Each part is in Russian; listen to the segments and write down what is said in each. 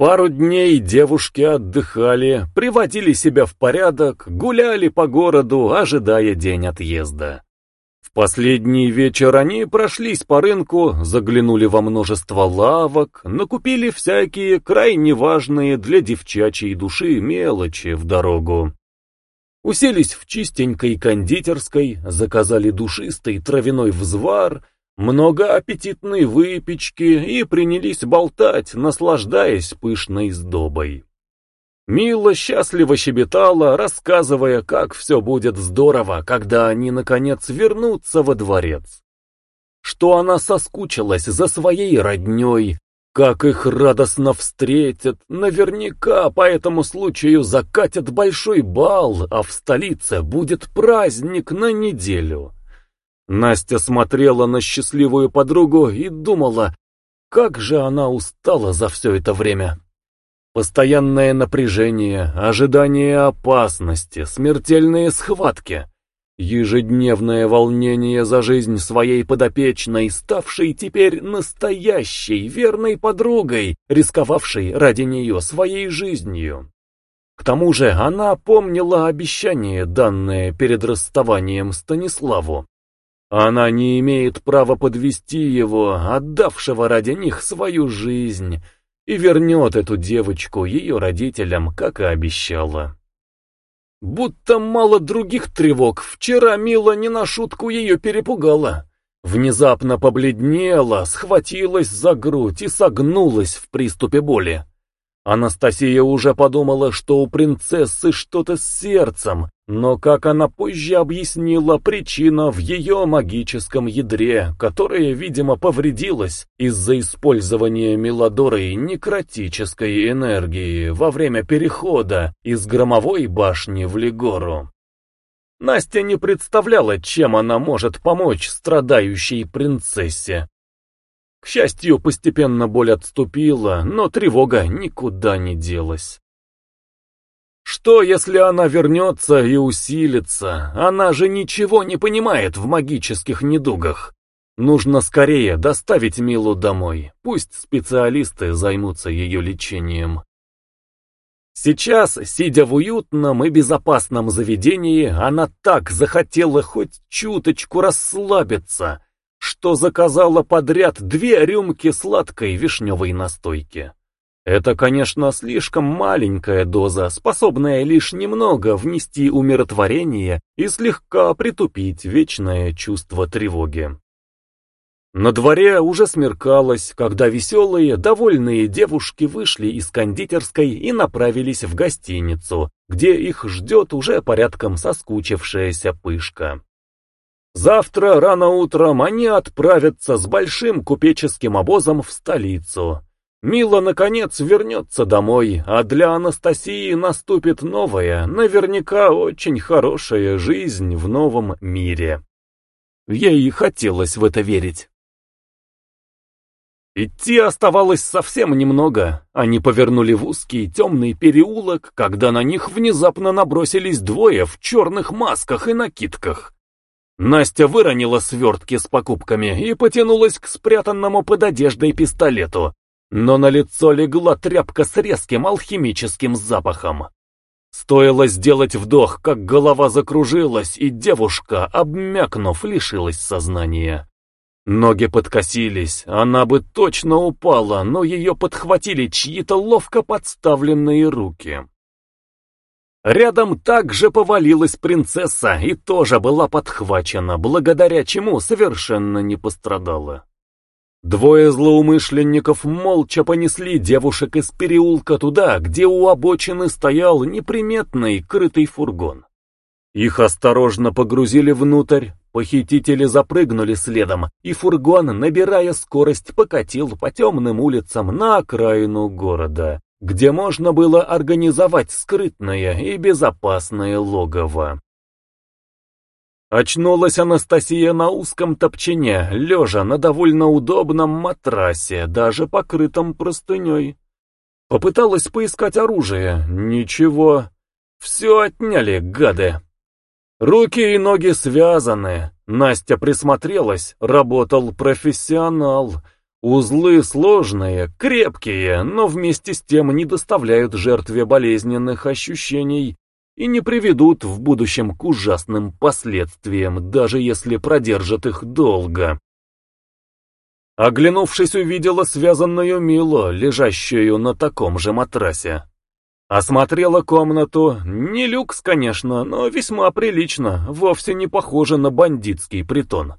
Пару дней девушки отдыхали, приводили себя в порядок, гуляли по городу, ожидая день отъезда. В последний вечер они прошлись по рынку, заглянули во множество лавок, накупили всякие крайне важные для девчачьей души мелочи в дорогу. Уселись в чистенькой кондитерской, заказали душистый травяной взвар, много аппетитной выпечки и принялись болтать, наслаждаясь пышной сдобой. Мила счастливо щебетала, рассказывая, как все будет здорово, когда они, наконец, вернутся во дворец. Что она соскучилась за своей родней, как их радостно встретят, наверняка по этому случаю закатят большой бал, а в столице будет праздник на неделю. Настя смотрела на счастливую подругу и думала, как же она устала за все это время. Постоянное напряжение, ожидание опасности, смертельные схватки, ежедневное волнение за жизнь своей подопечной, ставшей теперь настоящей, верной подругой, рисковавшей ради нее своей жизнью. К тому же она помнила обещание, данное перед расставанием Станиславу. Она не имеет права подвести его, отдавшего ради них свою жизнь, и вернет эту девочку ее родителям, как и обещала. Будто мало других тревог, вчера Мила не на шутку ее перепугала. Внезапно побледнела, схватилась за грудь и согнулась в приступе боли. Анастасия уже подумала, что у принцессы что-то с сердцем, но, как она позже объяснила, причина в ее магическом ядре, которое, видимо, повредилось из-за использования Мелодорой некротической энергии во время перехода из громовой башни в Легору. Настя не представляла, чем она может помочь страдающей принцессе. К счастью, постепенно боль отступила, но тревога никуда не делась. Что, если она вернется и усилится? Она же ничего не понимает в магических недугах. Нужно скорее доставить Милу домой. Пусть специалисты займутся ее лечением. Сейчас, сидя в уютном и безопасном заведении, она так захотела хоть чуточку расслабиться, что заказала подряд две рюмки сладкой вишневой настойки. Это, конечно, слишком маленькая доза, способная лишь немного внести умиротворение и слегка притупить вечное чувство тревоги. На дворе уже смеркалось, когда веселые, довольные девушки вышли из кондитерской и направились в гостиницу, где их ждет уже порядком соскучившаяся пышка. Завтра рано утром они отправятся с большим купеческим обозом в столицу. Мила, наконец, вернется домой, а для Анастасии наступит новая, наверняка очень хорошая жизнь в новом мире. Ей хотелось в это верить. Идти оставалось совсем немного. Они повернули в узкий темный переулок, когда на них внезапно набросились двое в черных масках и накидках. Настя выронила свертки с покупками и потянулась к спрятанному под одеждой пистолету, но на лицо легла тряпка с резким алхимическим запахом. Стоило сделать вдох, как голова закружилась, и девушка, обмякнув, лишилась сознания. Ноги подкосились, она бы точно упала, но ее подхватили чьи-то ловко подставленные руки. Рядом также повалилась принцесса и тоже была подхвачена, благодаря чему совершенно не пострадала. Двое злоумышленников молча понесли девушек из переулка туда, где у обочины стоял неприметный крытый фургон. Их осторожно погрузили внутрь, похитители запрыгнули следом, и фургон, набирая скорость, покатил по темным улицам на окраину города, где можно было организовать скрытное и безопасное логово. Очнулась Анастасия на узком топчине, лежа на довольно удобном матрасе, даже покрытом простыней. Попыталась поискать оружие. Ничего. Все отняли, гады. Руки и ноги связаны. Настя присмотрелась. Работал профессионал. Узлы сложные, крепкие, но вместе с тем не доставляют жертве болезненных ощущений и не приведут в будущем к ужасным последствиям, даже если продержат их долго. Оглянувшись, увидела связанную Мило, лежащую на таком же матрасе. Осмотрела комнату, не люкс, конечно, но весьма прилично, вовсе не похоже на бандитский притон.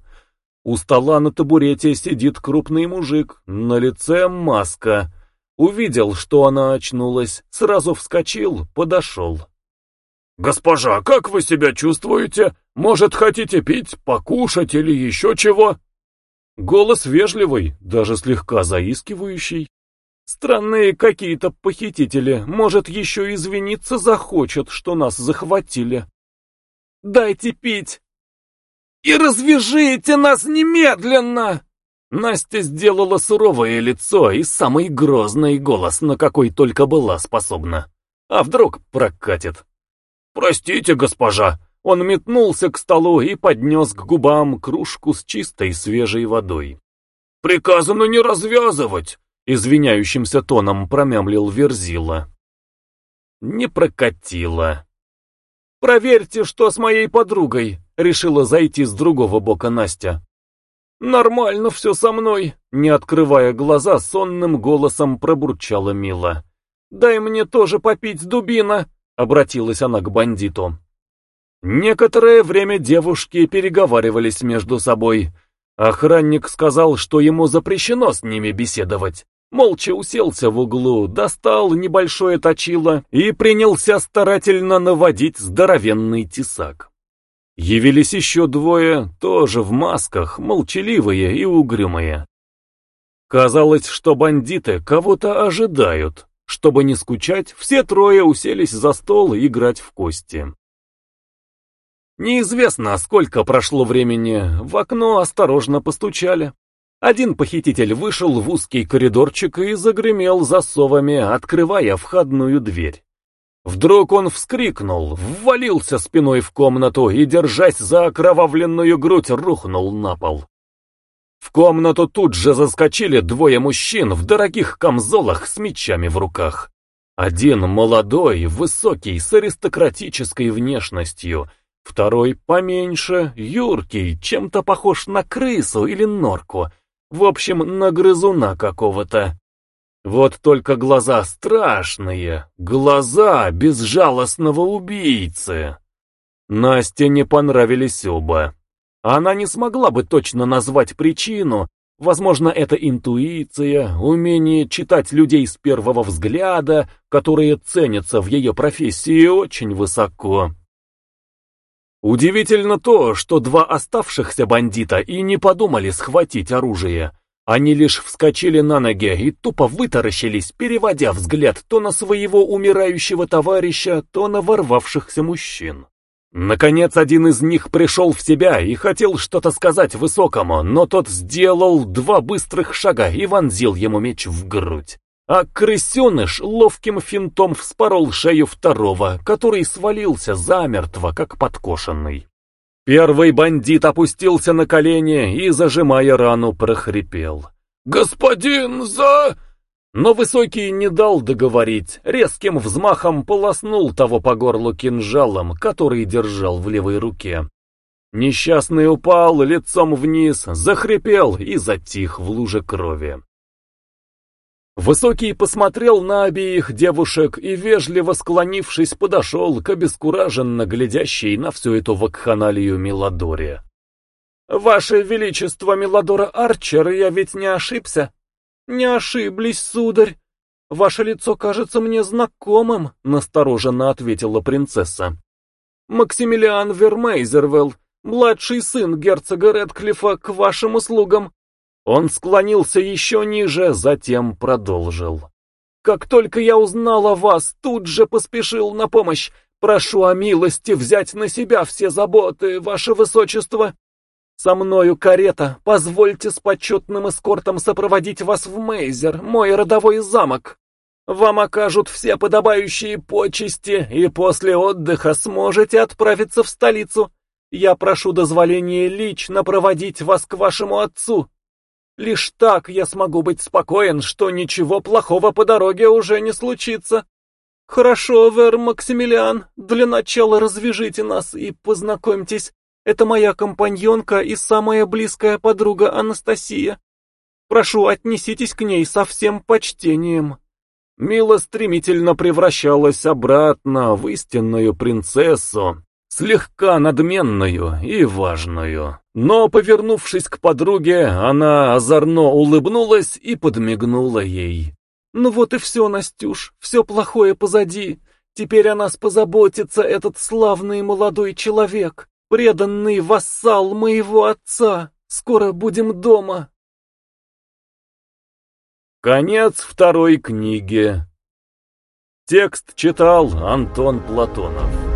У стола на табурете сидит крупный мужик, на лице маска. Увидел, что она очнулась, сразу вскочил, подошел. «Госпожа, как вы себя чувствуете? Может, хотите пить, покушать или еще чего?» Голос вежливый, даже слегка заискивающий. Странные какие-то похитители, может, еще извиниться захочет, что нас захватили. «Дайте пить!» «И развяжите нас немедленно!» Настя сделала суровое лицо и самый грозный голос, на какой только была способна. А вдруг прокатит? «Простите, госпожа!» Он метнулся к столу и поднес к губам кружку с чистой свежей водой. «Приказано не развязывать!» — извиняющимся тоном промямлил Верзила. Не прокатило. «Проверьте, что с моей подругой!» — решила зайти с другого бока Настя. «Нормально все со мной!» — не открывая глаза, сонным голосом пробурчала Мила. «Дай мне тоже попить, дубина!» — обратилась она к бандиту. Некоторое время девушки переговаривались между собой. Охранник сказал, что ему запрещено с ними беседовать. Молча уселся в углу, достал небольшое точило и принялся старательно наводить здоровенный тесак. Явились еще двое, тоже в масках, молчаливые и угрюмые. Казалось, что бандиты кого-то ожидают. Чтобы не скучать, все трое уселись за стол играть в кости. Неизвестно, сколько прошло времени, в окно осторожно постучали. Один похититель вышел в узкий коридорчик и загремел засовами, открывая входную дверь. Вдруг он вскрикнул, ввалился спиной в комнату и, держась за окровавленную грудь, рухнул на пол. В комнату тут же заскочили двое мужчин в дорогих камзолах с мечами в руках. Один молодой, высокий, с аристократической внешностью — Второй поменьше, юркий, чем-то похож на крысу или норку. В общем, на грызуна какого-то. Вот только глаза страшные, глаза безжалостного убийцы. Насте не понравились оба. Она не смогла бы точно назвать причину, возможно, это интуиция, умение читать людей с первого взгляда, которые ценятся в ее профессии очень высоко. Удивительно то, что два оставшихся бандита и не подумали схватить оружие. Они лишь вскочили на ноги и тупо вытаращились, переводя взгляд то на своего умирающего товарища, то на ворвавшихся мужчин. Наконец один из них пришел в себя и хотел что-то сказать высокому, но тот сделал два быстрых шага и вонзил ему меч в грудь а крысеныш ловким финтом вспорол шею второго, который свалился замертво, как подкошенный. Первый бандит опустился на колени и, зажимая рану, прохрипел. «Господин, за...» Но Высокий не дал договорить, резким взмахом полоснул того по горлу кинжалом, который держал в левой руке. Несчастный упал лицом вниз, захрипел и затих в луже крови. Высокий посмотрел на обеих девушек и, вежливо склонившись, подошел к обескураженно глядящей на всю эту вакханалию Миладоре. «Ваше Величество, Миладора Арчер, я ведь не ошибся?» «Не ошиблись, сударь. Ваше лицо кажется мне знакомым», — настороженно ответила принцесса. «Максимилиан Вермейзервелл, младший сын герцога Редклифа, к вашим услугам. Он склонился еще ниже, затем продолжил. «Как только я узнал о вас, тут же поспешил на помощь. Прошу о милости взять на себя все заботы, ваше высочество. Со мною карета, позвольте с почетным эскортом сопроводить вас в Мейзер, мой родовой замок. Вам окажут все подобающие почести, и после отдыха сможете отправиться в столицу. Я прошу дозволения лично проводить вас к вашему отцу, Лишь так я смогу быть спокоен, что ничего плохого по дороге уже не случится. Хорошо, Вер Максимилиан, для начала развяжите нас и познакомьтесь. Это моя компаньонка и самая близкая подруга Анастасия. Прошу, отнеситесь к ней со всем почтением. Мила стремительно превращалась обратно в истинную принцессу, слегка надменную и важную. Но, повернувшись к подруге, она озорно улыбнулась и подмигнула ей. «Ну вот и все, Настюш, все плохое позади. Теперь о нас позаботится этот славный молодой человек, преданный вассал моего отца. Скоро будем дома». Конец второй книги. Текст читал Антон Платонов.